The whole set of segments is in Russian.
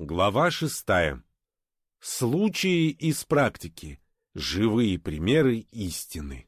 Глава шестая. Случаи из практики. Живые примеры истины.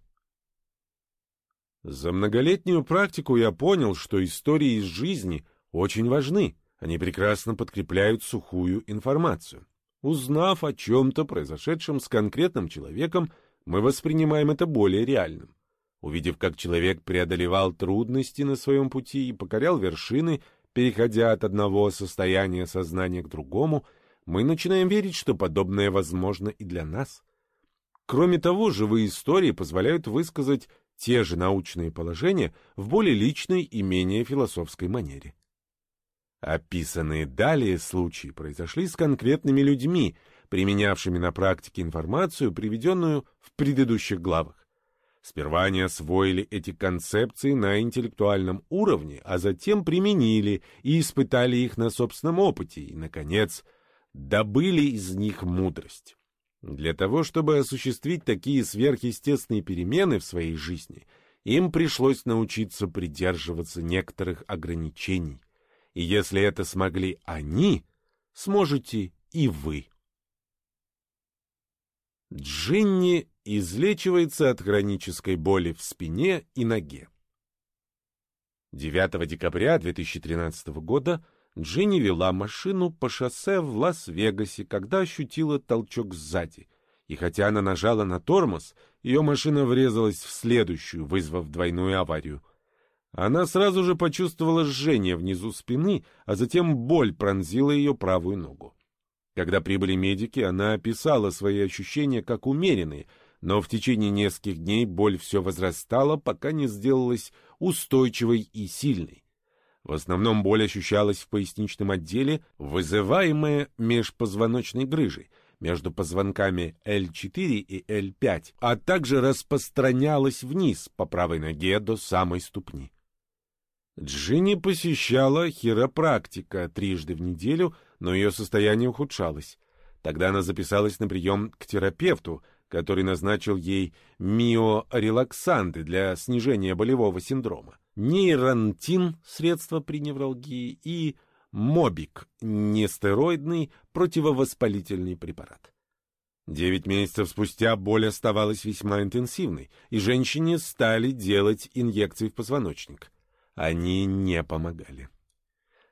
За многолетнюю практику я понял, что истории из жизни очень важны. Они прекрасно подкрепляют сухую информацию. Узнав о чем-то, произошедшем с конкретным человеком, мы воспринимаем это более реальным. Увидев, как человек преодолевал трудности на своем пути и покорял вершины, переходя от одного состояния сознания к другому, мы начинаем верить, что подобное возможно и для нас. Кроме того, живые истории позволяют высказать те же научные положения в более личной и менее философской манере. Описанные далее случаи произошли с конкретными людьми, применявшими на практике информацию, приведенную в предыдущих главах. Сперва они освоили эти концепции на интеллектуальном уровне, а затем применили и испытали их на собственном опыте, и, наконец, добыли из них мудрость. Для того, чтобы осуществить такие сверхъестественные перемены в своей жизни, им пришлось научиться придерживаться некоторых ограничений. И если это смогли они, сможете и вы. Джинни излечивается от хронической боли в спине и ноге. 9 декабря 2013 года Джинни вела машину по шоссе в Лас-Вегасе, когда ощутила толчок сзади. И хотя она нажала на тормоз, ее машина врезалась в следующую, вызвав двойную аварию. Она сразу же почувствовала жжение внизу спины, а затем боль пронзила ее правую ногу. Когда прибыли медики, она описала свои ощущения как умеренные, но в течение нескольких дней боль все возрастала, пока не сделалась устойчивой и сильной. В основном боль ощущалась в поясничном отделе, вызываемая межпозвоночной грыжей, между позвонками L4 и L5, а также распространялась вниз по правой ноге до самой ступни. Джинни посещала хиропрактика трижды в неделю, но ее состояние ухудшалось. Тогда она записалась на прием к терапевту, который назначил ей миорелаксанты для снижения болевого синдрома, нейрантин, средство при невралгии, и мобик, нестероидный противовоспалительный препарат. Девять месяцев спустя боль оставалась весьма интенсивной, и женщине стали делать инъекции в позвоночник. Они не помогали.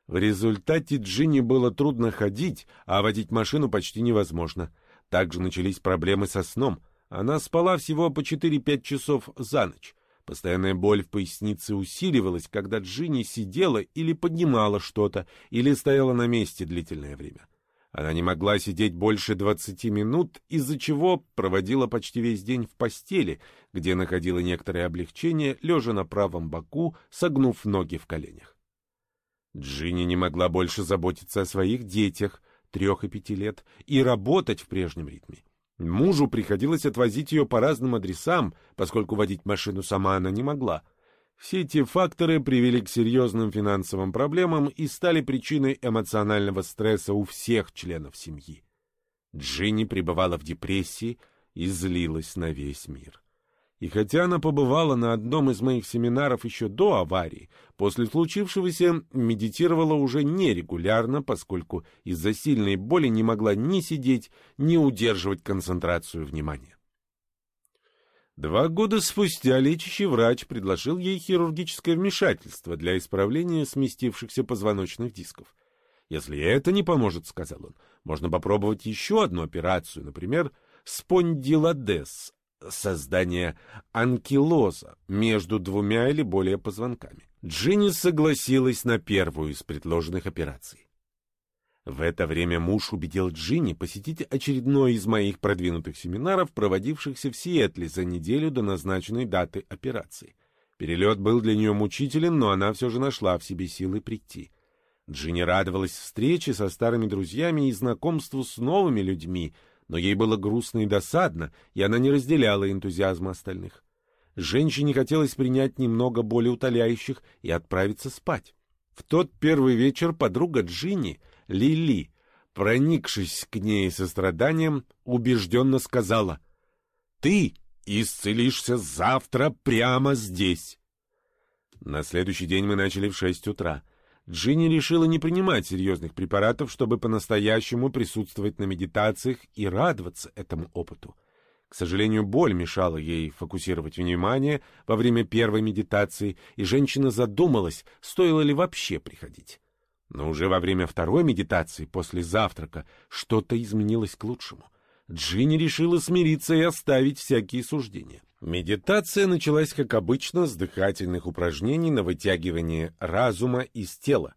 В результате Джинни было трудно ходить, а водить машину почти невозможно — также начались проблемы со сном. Она спала всего по 4-5 часов за ночь. Постоянная боль в пояснице усиливалась, когда Джинни сидела или поднимала что-то, или стояла на месте длительное время. Она не могла сидеть больше 20 минут, из-за чего проводила почти весь день в постели, где находила некоторое облегчение, лежа на правом боку, согнув ноги в коленях. Джинни не могла больше заботиться о своих детях, трех и пяти лет, и работать в прежнем ритме. Мужу приходилось отвозить ее по разным адресам, поскольку водить машину сама она не могла. Все эти факторы привели к серьезным финансовым проблемам и стали причиной эмоционального стресса у всех членов семьи. Джинни пребывала в депрессии и злилась на весь мир. И хотя она побывала на одном из моих семинаров еще до аварии, после случившегося медитировала уже нерегулярно, поскольку из-за сильной боли не могла ни сидеть, ни удерживать концентрацию внимания. Два года спустя лечащий врач предложил ей хирургическое вмешательство для исправления сместившихся позвоночных дисков. «Если это не поможет, — сказал он, — можно попробовать еще одну операцию, например, спондилодез, создание анкилоза между двумя или более позвонками. Джинни согласилась на первую из предложенных операций. В это время муж убедил Джинни посетить очередной из моих продвинутых семинаров, проводившихся в Сиэтле за неделю до назначенной даты операции. Перелет был для нее мучителен, но она все же нашла в себе силы прийти. Джинни радовалась встрече со старыми друзьями и знакомству с новыми людьми — но ей было грустно и досадно, и она не разделяла энтузиазма остальных. Женщине хотелось принять немного более утоляющих и отправиться спать. В тот первый вечер подруга Джинни, Лили, проникшись к ней состраданием, убежденно сказала «Ты исцелишься завтра прямо здесь». На следующий день мы начали в шесть утра. Джинни решила не принимать серьезных препаратов, чтобы по-настоящему присутствовать на медитациях и радоваться этому опыту. К сожалению, боль мешала ей фокусировать внимание во время первой медитации, и женщина задумалась, стоило ли вообще приходить. Но уже во время второй медитации, после завтрака, что-то изменилось к лучшему. Джинни решила смириться и оставить всякие суждения. Медитация началась, как обычно, с дыхательных упражнений на вытягивание разума из тела.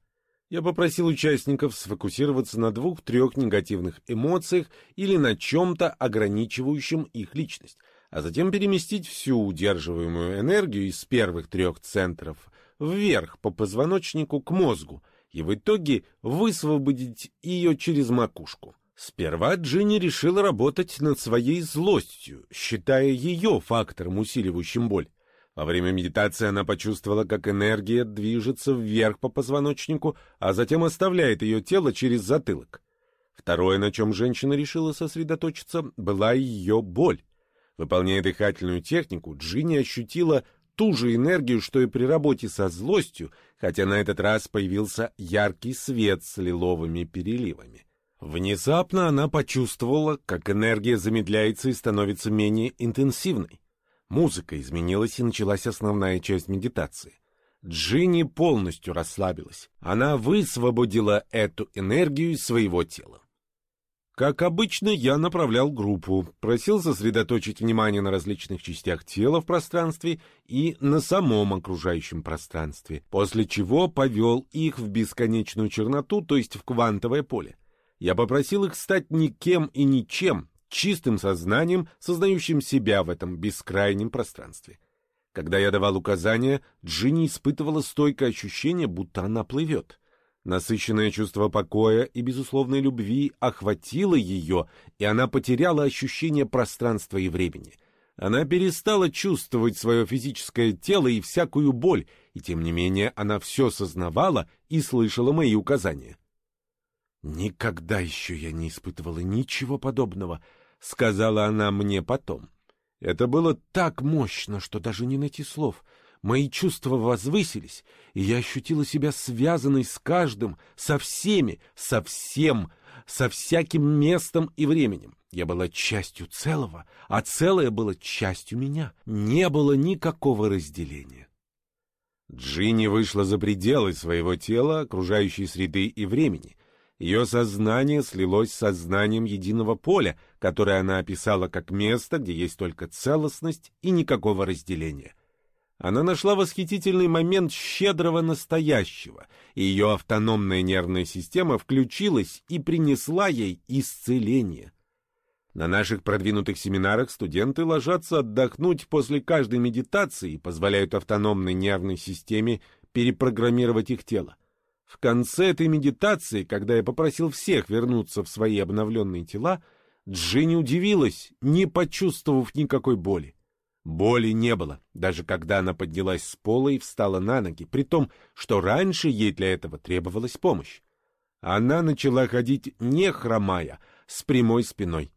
Я попросил участников сфокусироваться на двух-трех негативных эмоциях или на чем-то ограничивающем их личность, а затем переместить всю удерживаемую энергию из первых трех центров вверх по позвоночнику к мозгу и в итоге высвободить ее через макушку. Сперва Джинни решила работать над своей злостью, считая ее фактором, усиливающим боль. Во время медитации она почувствовала, как энергия движется вверх по позвоночнику, а затем оставляет ее тело через затылок. Второе, на чем женщина решила сосредоточиться, была ее боль. Выполняя дыхательную технику, Джинни ощутила ту же энергию, что и при работе со злостью, хотя на этот раз появился яркий свет с лиловыми переливами. Внезапно она почувствовала, как энергия замедляется и становится менее интенсивной. Музыка изменилась, и началась основная часть медитации. Джинни полностью расслабилась. Она высвободила эту энергию из своего тела. Как обычно, я направлял группу, просил сосредоточить внимание на различных частях тела в пространстве и на самом окружающем пространстве, после чего повел их в бесконечную черноту, то есть в квантовое поле. Я попросил их стать никем и ничем, чистым сознанием, сознающим себя в этом бескрайнем пространстве. Когда я давал указания, Джинни испытывала стойкое ощущение, будто она плывет. Насыщенное чувство покоя и безусловной любви охватило ее, и она потеряла ощущение пространства и времени. Она перестала чувствовать свое физическое тело и всякую боль, и тем не менее она все сознавала и слышала мои указания. Никогда еще я не испытывала ничего подобного —— сказала она мне потом. Это было так мощно, что даже не найти слов. Мои чувства возвысились, и я ощутила себя связанной с каждым, со всеми, со всем, со всяким местом и временем. Я была частью целого, а целое было частью меня. Не было никакого разделения. Джинни вышла за пределы своего тела, окружающей среды и времени, ее сознание слилось с сознанием единого поля, которое она описала как место, где есть только целостность и никакого разделения. Она нашла восхитительный момент щедрого настоящего, и ее автономная нервная система включилась и принесла ей исцеление. На наших продвинутых семинарах студенты ложатся отдохнуть после каждой медитации и позволяют автономной нервной системе перепрограммировать их тело. В конце этой медитации, когда я попросил всех вернуться в свои обновленные тела, Джинни удивилась, не почувствовав никакой боли. Боли не было, даже когда она поднялась с пола и встала на ноги, при том, что раньше ей для этого требовалась помощь. Она начала ходить не хромая, с прямой спиной.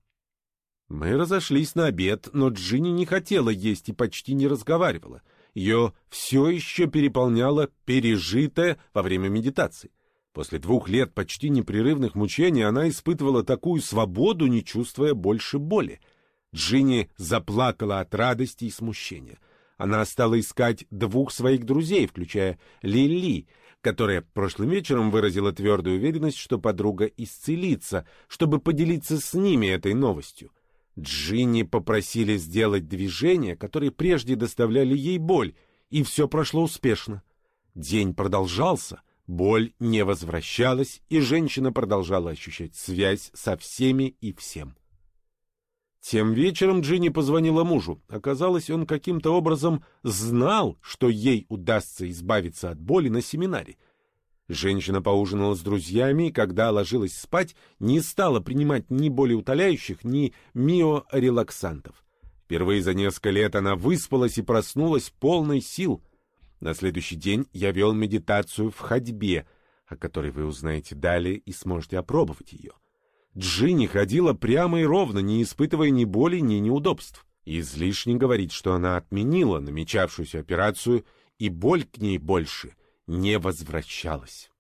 Мы разошлись на обед, но Джинни не хотела есть и почти не разговаривала — ее все еще переполняло пережитое во время медитации. После двух лет почти непрерывных мучений она испытывала такую свободу, не чувствуя больше боли. Джинни заплакала от радости и смущения. Она стала искать двух своих друзей, включая Лили, которая прошлым вечером выразила твердую уверенность, что подруга исцелится, чтобы поделиться с ними этой новостью. Джинни попросили сделать движения, которые прежде доставляли ей боль, и все прошло успешно. День продолжался, боль не возвращалась, и женщина продолжала ощущать связь со всеми и всем. Тем вечером Джинни позвонила мужу. Оказалось, он каким-то образом знал, что ей удастся избавиться от боли на семинаре, Женщина поужинала с друзьями и, когда ложилась спать, не стала принимать ни болеутоляющих, ни миорелаксантов. Впервые за несколько лет она выспалась и проснулась полной сил. На следующий день я вел медитацию в ходьбе, о которой вы узнаете далее и сможете опробовать ее. Джинни ходила прямо и ровно, не испытывая ни боли, ни неудобств. Излишне говорить, что она отменила намечавшуюся операцию, и боль к ней больше — не возвращалась.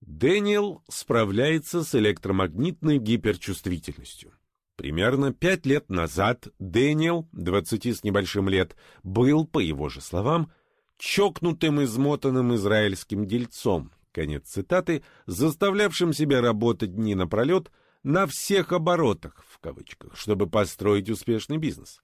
Дэниел справляется с электромагнитной гиперчувствительностью. Примерно пять лет назад Дэниел, 20 с небольшим лет, был, по его же словам, чокнутым измотанным израильским дельцом, конец цитаты, заставлявшим себя работать дни напролет на всех оборотах, в кавычках, чтобы построить успешный бизнес.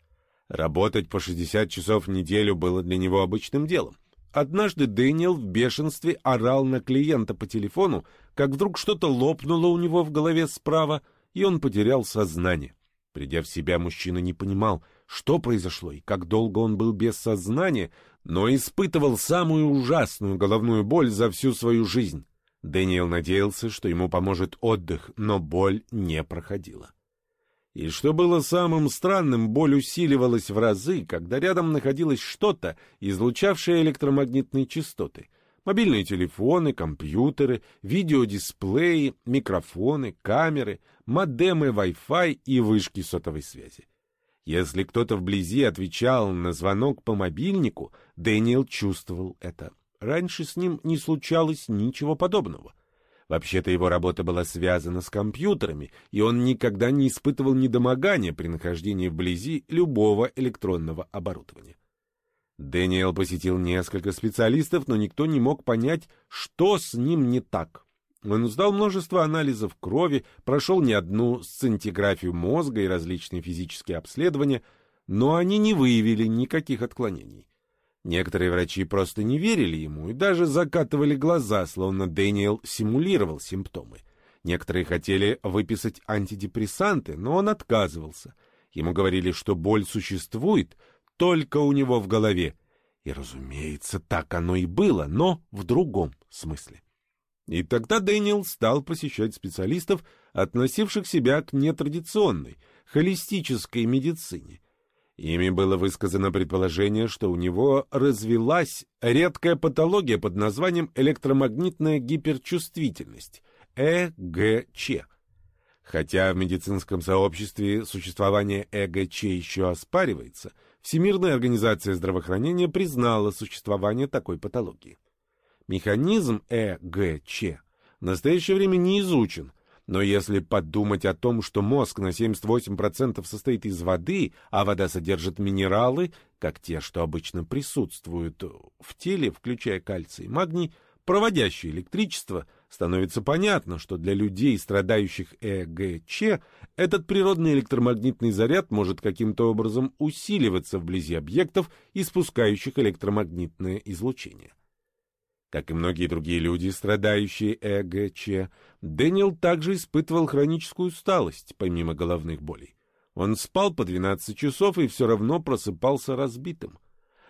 Работать по 60 часов в неделю было для него обычным делом. Однажды Дэниел в бешенстве орал на клиента по телефону, как вдруг что-то лопнуло у него в голове справа, и он потерял сознание. Придя в себя, мужчина не понимал, что произошло и как долго он был без сознания, но испытывал самую ужасную головную боль за всю свою жизнь. Дэниел надеялся, что ему поможет отдых, но боль не проходила. И что было самым странным, боль усиливалась в разы, когда рядом находилось что-то, излучавшее электромагнитные частоты. Мобильные телефоны, компьютеры, видеодисплеи, микрофоны, камеры, модемы Wi-Fi и вышки сотовой связи. Если кто-то вблизи отвечал на звонок по мобильнику, Дэниел чувствовал это. Раньше с ним не случалось ничего подобного. Вообще-то его работа была связана с компьютерами, и он никогда не испытывал недомогания при нахождении вблизи любого электронного оборудования. Дэниел посетил несколько специалистов, но никто не мог понять, что с ним не так. Он сдал множество анализов крови, прошел не одну сцинтиграфию мозга и различные физические обследования, но они не выявили никаких отклонений. Некоторые врачи просто не верили ему и даже закатывали глаза, словно Дэниел симулировал симптомы. Некоторые хотели выписать антидепрессанты, но он отказывался. Ему говорили, что боль существует только у него в голове. И, разумеется, так оно и было, но в другом смысле. И тогда Дэниел стал посещать специалистов, относивших себя к нетрадиционной, холистической медицине — Ими было высказано предположение, что у него развилась редкая патология под названием электромагнитная гиперчувствительность, ЭГЧ. Хотя в медицинском сообществе существование ЭГЧ еще оспаривается, Всемирная организация здравоохранения признала существование такой патологии. Механизм ЭГЧ в настоящее время не изучен, но если подумать о том, что мозг на 78% состоит из воды, а вода содержит минералы, как те, что обычно присутствуют в теле, включая кальций и магний, проводящие электричество, становится понятно, что для людей, страдающих ЭГЧ, этот природный электромагнитный заряд может каким-то образом усиливаться вблизи объектов, испускающих электромагнитное излучение. Как и многие другие люди, страдающие ЭГЧ, Дэниел также испытывал хроническую усталость, помимо головных болей. Он спал по 12 часов и все равно просыпался разбитым.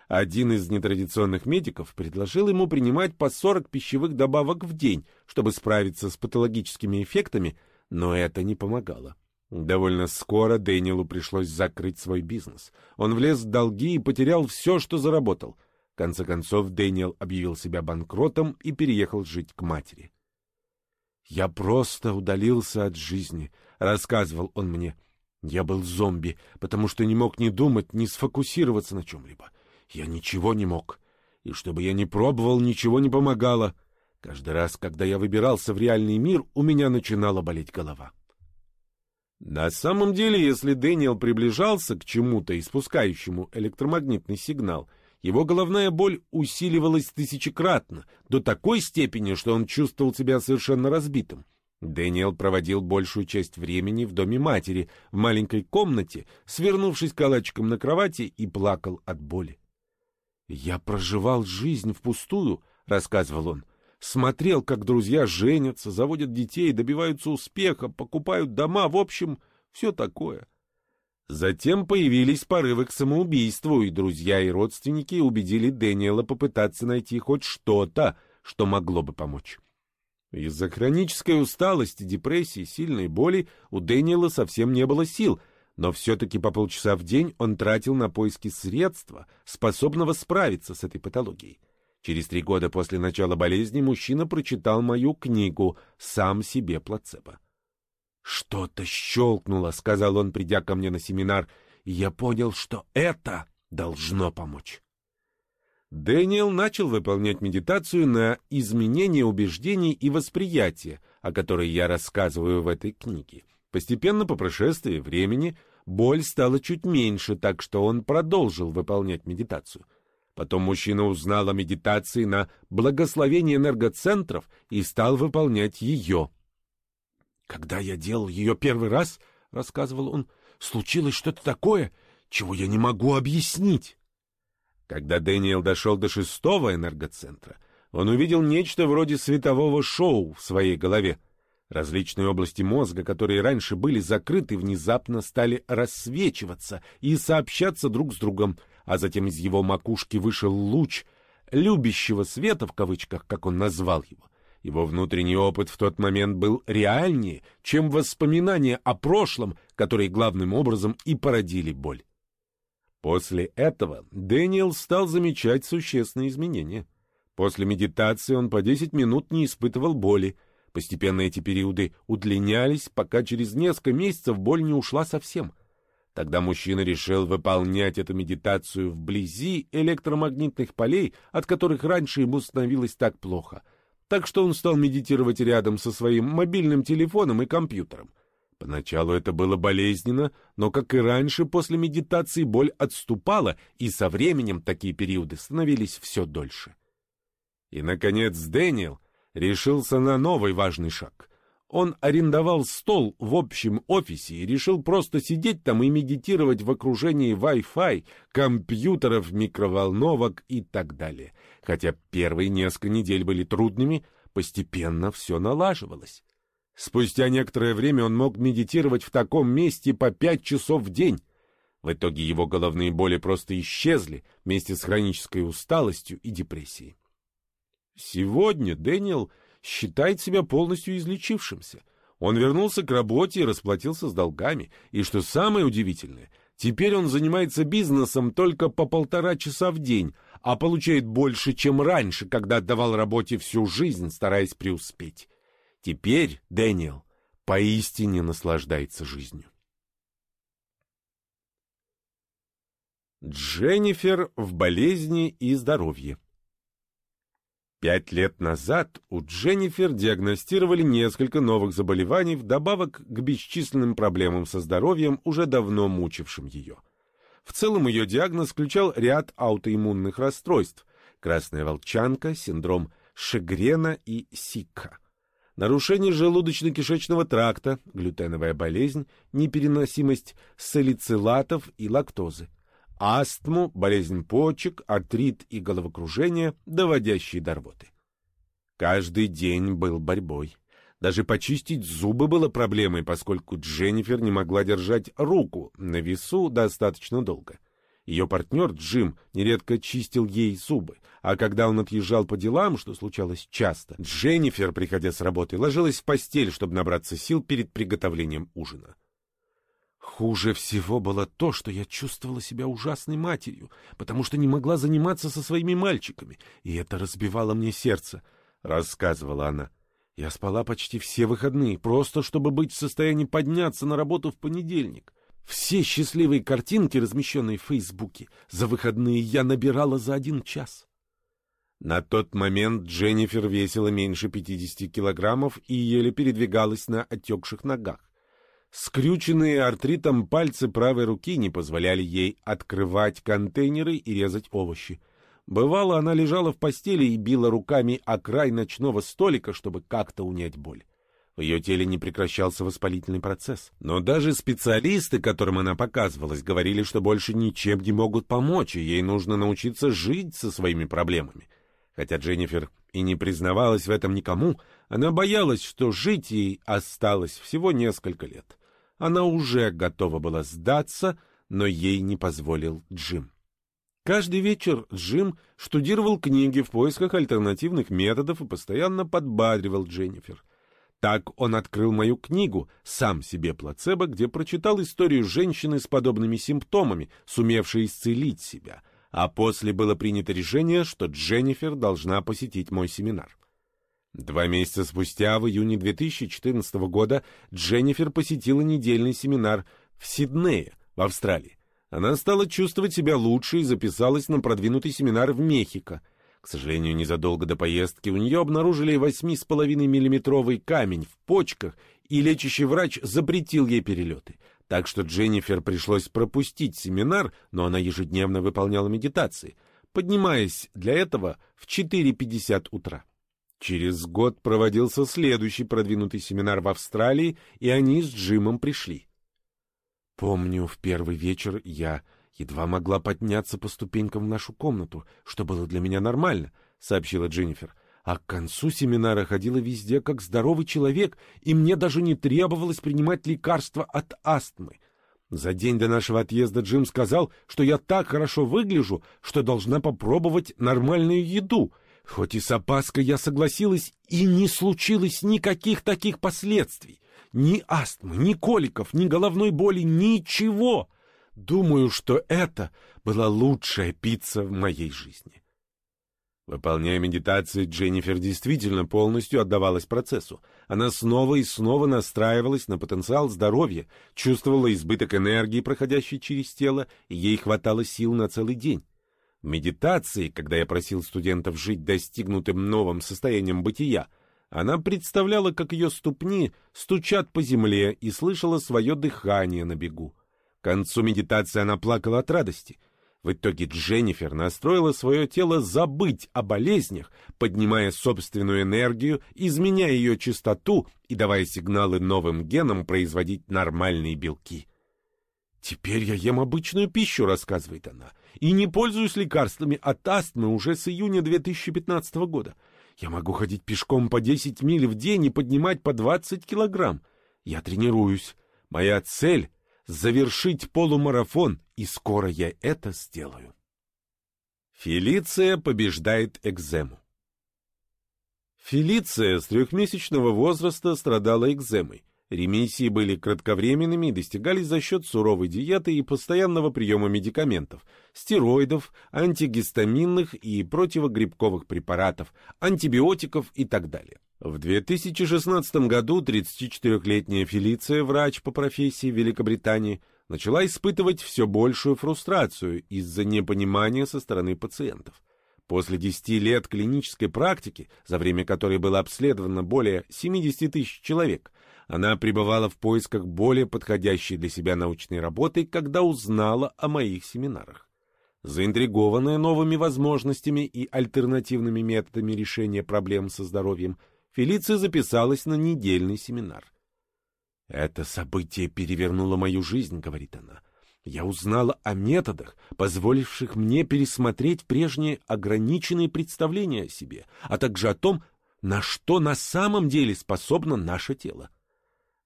Один из нетрадиционных медиков предложил ему принимать по 40 пищевых добавок в день, чтобы справиться с патологическими эффектами, но это не помогало. Довольно скоро Дэниелу пришлось закрыть свой бизнес. Он влез в долги и потерял все, что заработал — конце концов, Дэниел объявил себя банкротом и переехал жить к матери. «Я просто удалился от жизни», — рассказывал он мне. «Я был зомби, потому что не мог ни думать, ни сфокусироваться на чем-либо. Я ничего не мог. И чтобы я не пробовал, ничего не помогало. Каждый раз, когда я выбирался в реальный мир, у меня начинала болеть голова». На самом деле, если Дэниел приближался к чему-то, испускающему электромагнитный сигнал — его головная боль усиливалась тысячекратно, до такой степени, что он чувствовал себя совершенно разбитым. Дэниел проводил большую часть времени в доме матери, в маленькой комнате, свернувшись калачиком на кровати и плакал от боли. «Я проживал жизнь впустую», — рассказывал он. «Смотрел, как друзья женятся, заводят детей, добиваются успеха, покупают дома, в общем, все такое. Затем появились порывы к самоубийству, и друзья и родственники убедили Дэниела попытаться найти хоть что-то, что могло бы помочь. Из-за хронической усталости, депрессии, сильной боли у Дэниела совсем не было сил, но все-таки по полчаса в день он тратил на поиски средства, способного справиться с этой патологией. Через три года после начала болезни мужчина прочитал мою книгу «Сам себе плацебо». «Что-то щелкнуло», — сказал он, придя ко мне на семинар, и я понял, что это должно помочь. Дэниел начал выполнять медитацию на изменение убеждений и восприятия, о которой я рассказываю в этой книге. Постепенно по прошествии времени боль стала чуть меньше, так что он продолжил выполнять медитацию. Потом мужчина узнал о медитации на благословение энергоцентров и стал выполнять ее. «Когда я делал ее первый раз, — рассказывал он, — случилось что-то такое, чего я не могу объяснить». Когда Дэниел дошел до шестого энергоцентра, он увидел нечто вроде светового шоу в своей голове. Различные области мозга, которые раньше были закрыты, внезапно стали рассвечиваться и сообщаться друг с другом, а затем из его макушки вышел луч «любящего света», в кавычках, как он назвал его. Его внутренний опыт в тот момент был реальнее, чем воспоминания о прошлом, которые главным образом и породили боль. После этого Дэниел стал замечать существенные изменения. После медитации он по 10 минут не испытывал боли. Постепенно эти периоды удлинялись, пока через несколько месяцев боль не ушла совсем. Тогда мужчина решил выполнять эту медитацию вблизи электромагнитных полей, от которых раньше ему становилось так плохо. Так что он стал медитировать рядом со своим мобильным телефоном и компьютером. Поначалу это было болезненно, но, как и раньше, после медитации боль отступала, и со временем такие периоды становились все дольше. И, наконец, Дэниел решился на новый важный шаг. Он арендовал стол в общем офисе и решил просто сидеть там и медитировать в окружении Wi-Fi, компьютеров, микроволновок и так далее. Хотя первые несколько недель были трудными, постепенно все налаживалось. Спустя некоторое время он мог медитировать в таком месте по пять часов в день. В итоге его головные боли просто исчезли вместе с хронической усталостью и депрессией. Сегодня Дэниел считает себя полностью излечившимся. Он вернулся к работе и расплатился с долгами. И что самое удивительное, теперь он занимается бизнесом только по полтора часа в день, а получает больше, чем раньше, когда отдавал работе всю жизнь, стараясь преуспеть. Теперь Дэниел поистине наслаждается жизнью. Дженнифер в болезни и здоровье. Пять лет назад у Дженнифер диагностировали несколько новых заболеваний вдобавок к бесчисленным проблемам со здоровьем, уже давно мучившим ее. В целом ее диагноз включал ряд аутоиммунных расстройств – красная волчанка, синдром Шегрена и Сикка – нарушение желудочно-кишечного тракта, глютеновая болезнь, непереносимость салицилатов и лактозы, астму, болезнь почек, артрит и головокружение, доводящие до рвоты. Каждый день был борьбой. Даже почистить зубы было проблемой, поскольку Дженнифер не могла держать руку на весу достаточно долго. Ее партнер Джим нередко чистил ей зубы, а когда он отъезжал по делам, что случалось часто, Дженнифер, приходя с работы, ложилась в постель, чтобы набраться сил перед приготовлением ужина. Хуже всего было то, что я чувствовала себя ужасной матерью, потому что не могла заниматься со своими мальчиками, и это разбивало мне сердце, — рассказывала она. Я спала почти все выходные, просто чтобы быть в состоянии подняться на работу в понедельник. Все счастливые картинки, размещенные в Фейсбуке, за выходные я набирала за один час. На тот момент Дженнифер весила меньше 50 килограммов и еле передвигалась на отекших ногах. Скрюченные артритом пальцы правой руки не позволяли ей открывать контейнеры и резать овощи. Бывало, она лежала в постели и била руками о край ночного столика, чтобы как-то унять боль. В ее теле не прекращался воспалительный процесс. Но даже специалисты, которым она показывалась, говорили, что больше ничем не могут помочь, и ей нужно научиться жить со своими проблемами. Хотя Дженнифер и не признавалась в этом никому, она боялась, что жить ей осталось всего несколько лет. Она уже готова была сдаться, но ей не позволил Джим. Каждый вечер Джим штудировал книги в поисках альтернативных методов и постоянно подбадривал Дженнифер. Так он открыл мою книгу «Сам себе плацебо», где прочитал историю женщины с подобными симптомами, сумевшей исцелить себя, а после было принято решение, что Дженнифер должна посетить мой семинар. Два месяца спустя, в июне 2014 года, Дженнифер посетила недельный семинар в Сиднее, в Австралии. Она стала чувствовать себя лучше и записалась на продвинутый семинар в Мехико. К сожалению, незадолго до поездки у нее обнаружили 8,5-миллиметровый камень в почках, и лечащий врач запретил ей перелеты. Так что Дженнифер пришлось пропустить семинар, но она ежедневно выполняла медитации, поднимаясь для этого в 4.50 утра. Через год проводился следующий продвинутый семинар в Австралии, и они с Джимом пришли. Помню, в первый вечер я едва могла подняться по ступенькам в нашу комнату, что было для меня нормально, — сообщила Дженнифер. А к концу семинара ходила везде как здоровый человек, и мне даже не требовалось принимать лекарства от астмы. За день до нашего отъезда Джим сказал, что я так хорошо выгляжу, что должна попробовать нормальную еду. Хоть и с опаской я согласилась, и не случилось никаких таких последствий. Ни астмы, ни коликов, ни головной боли, ничего. Думаю, что это была лучшая пицца в моей жизни. Выполняя медитации, Дженнифер действительно полностью отдавалась процессу. Она снова и снова настраивалась на потенциал здоровья, чувствовала избыток энергии, проходящей через тело, и ей хватало сил на целый день. Медитации, когда я просил студентов жить достигнутым новым состоянием бытия, она представляла, как ее ступни стучат по земле и слышала свое дыхание на бегу. К концу медитации она плакала от радости. В итоге Дженнифер настроила свое тело забыть о болезнях, поднимая собственную энергию, изменяя ее частоту и давая сигналы новым генам производить нормальные белки. «Теперь я ем обычную пищу», — рассказывает она, — «и не пользуюсь лекарствами от астмы уже с июня 2015 года. Я могу ходить пешком по 10 миль в день и поднимать по 20 килограмм. Я тренируюсь. Моя цель — завершить полумарафон, и скоро я это сделаю. Фелиция побеждает экзему. Фелиция с трехмесячного возраста страдала экземой. Ремиссии были кратковременными и достигались за счет суровой диеты и постоянного приема медикаментов, стероидов, антигистаминных и противогрибковых препаратов, антибиотиков и так далее. В 2016 году 34-летняя Фелиция, врач по профессии Великобритании, начала испытывать все большую фрустрацию из-за непонимания со стороны пациентов. После 10 лет клинической практики, за время которой было обследовано более 70 тысяч человек, она пребывала в поисках более подходящей для себя научной работы, когда узнала о моих семинарах. Заинтригованная новыми возможностями и альтернативными методами решения проблем со здоровьем, Фелиция записалась на недельный семинар. «Это событие перевернуло мою жизнь», — говорит она. «Я узнала о методах, позволивших мне пересмотреть прежние ограниченные представления о себе, а также о том, на что на самом деле способно наше тело.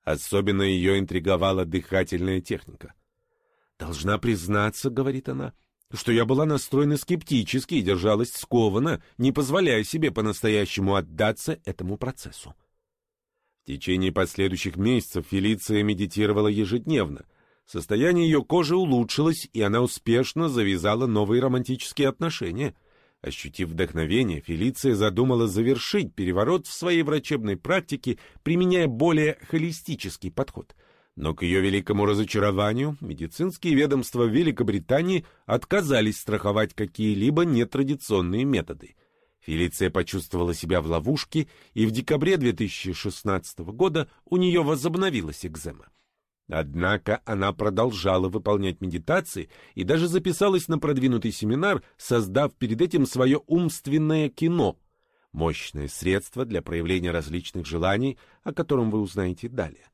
Особенно ее интриговала дыхательная техника. «Должна признаться, — говорит она, — что я была настроена скептически и держалась скованно, не позволяя себе по-настоящему отдаться этому процессу. В течение последующих месяцев Фелиция медитировала ежедневно. Состояние ее кожи улучшилось, и она успешно завязала новые романтические отношения — Ощутив вдохновение, Фелиция задумала завершить переворот в своей врачебной практике, применяя более холистический подход. Но к ее великому разочарованию медицинские ведомства Великобритании отказались страховать какие-либо нетрадиционные методы. Фелиция почувствовала себя в ловушке, и в декабре 2016 года у нее возобновилась экзема. Однако она продолжала выполнять медитации и даже записалась на продвинутый семинар, создав перед этим свое умственное кино. Мощное средство для проявления различных желаний, о котором вы узнаете далее.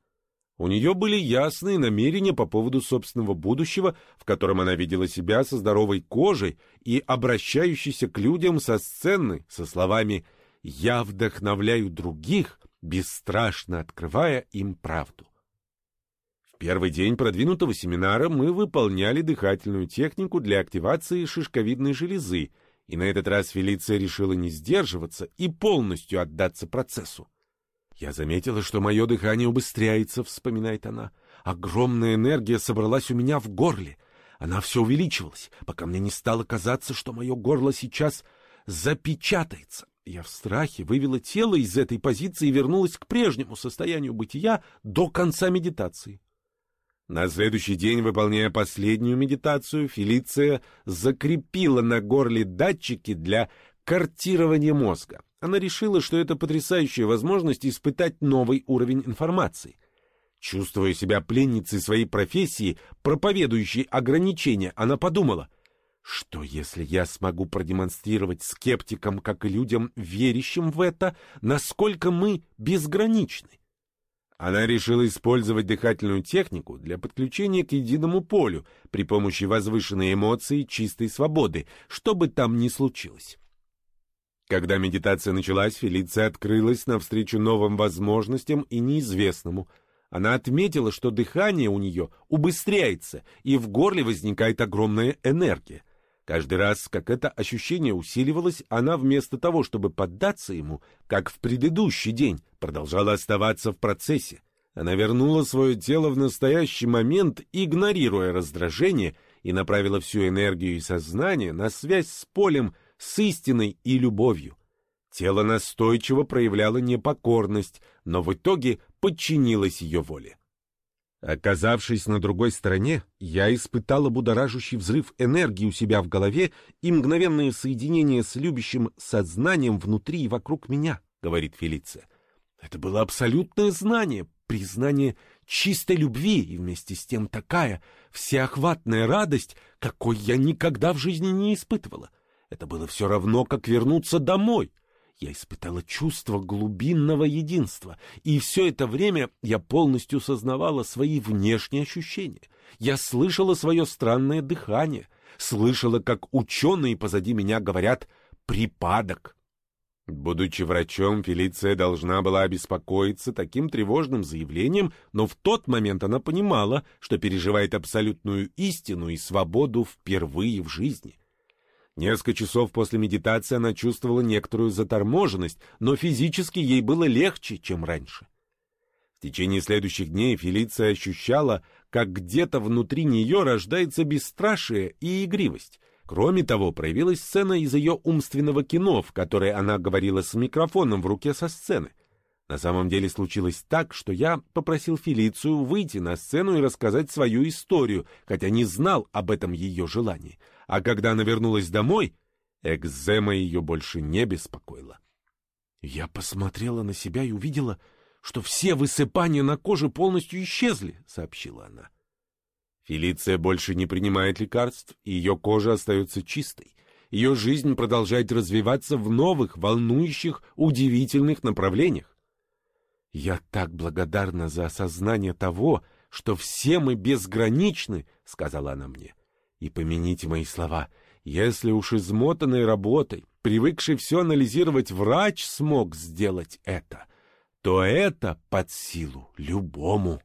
У нее были ясные намерения по поводу собственного будущего, в котором она видела себя со здоровой кожей и обращающейся к людям со сцены со словами «Я вдохновляю других», бесстрашно открывая им правду первый день продвинутого семинара мы выполняли дыхательную технику для активации шишковидной железы, и на этот раз Фелиция решила не сдерживаться и полностью отдаться процессу. «Я заметила, что мое дыхание убыстряется», — вспоминает она. «Огромная энергия собралась у меня в горле. Она все увеличивалась, пока мне не стало казаться, что мое горло сейчас запечатается. Я в страхе вывела тело из этой позиции и вернулась к прежнему состоянию бытия до конца медитации. На следующий день, выполняя последнюю медитацию, Фелиция закрепила на горле датчики для картирования мозга. Она решила, что это потрясающая возможность испытать новый уровень информации. Чувствуя себя пленницей своей профессии, проповедующей ограничения, она подумала, что если я смогу продемонстрировать скептикам, как и людям, верящим в это, насколько мы безграничны? Она решила использовать дыхательную технику для подключения к единому полю при помощи возвышенной эмоции чистой свободы, что бы там ни случилось. Когда медитация началась, Фелиция открылась навстречу новым возможностям и неизвестному. Она отметила, что дыхание у нее убыстряется, и в горле возникает огромная энергия. Каждый раз, как это ощущение усиливалось, она вместо того, чтобы поддаться ему, как в предыдущий день, продолжала оставаться в процессе. Она вернула свое тело в настоящий момент, игнорируя раздражение, и направила всю энергию и сознание на связь с полем, с истиной и любовью. Тело настойчиво проявляло непокорность, но в итоге подчинилось ее воле. Оказавшись на другой стороне, я испытала будоражащий взрыв энергии у себя в голове и мгновенное соединение с любящим сознанием внутри и вокруг меня, говорит Фелиция. Это было абсолютное знание, признание чистой любви и вместе с тем такая всеохватная радость, какой я никогда в жизни не испытывала. Это было все равно, как вернуться домой. Я испытала чувство глубинного единства, и все это время я полностью сознавала свои внешние ощущения. Я слышала свое странное дыхание, слышала, как ученые позади меня говорят «припадок». Будучи врачом, Фелиция должна была обеспокоиться таким тревожным заявлением, но в тот момент она понимала, что переживает абсолютную истину и свободу впервые в жизни. Несколько часов после медитации она чувствовала некоторую заторможенность, но физически ей было легче, чем раньше. В течение следующих дней Фелиция ощущала, как где-то внутри нее рождается бесстрашие и игривость. Кроме того, проявилась сцена из ее умственного кино, в которой она говорила с микрофоном в руке со сцены. На самом деле случилось так, что я попросил Фелицию выйти на сцену и рассказать свою историю, хотя не знал об этом ее желании а когда она вернулась домой, экзема ее больше не беспокоила. Я посмотрела на себя и увидела, что все высыпания на коже полностью исчезли, сообщила она. Фелиция больше не принимает лекарств, и ее кожа остается чистой. Ее жизнь продолжает развиваться в новых, волнующих, удивительных направлениях. Я так благодарна за осознание того, что все мы безграничны, сказала она мне. И помяните мои слова, если уж измотанной работой, привыкший все анализировать врач смог сделать это, то это под силу любому.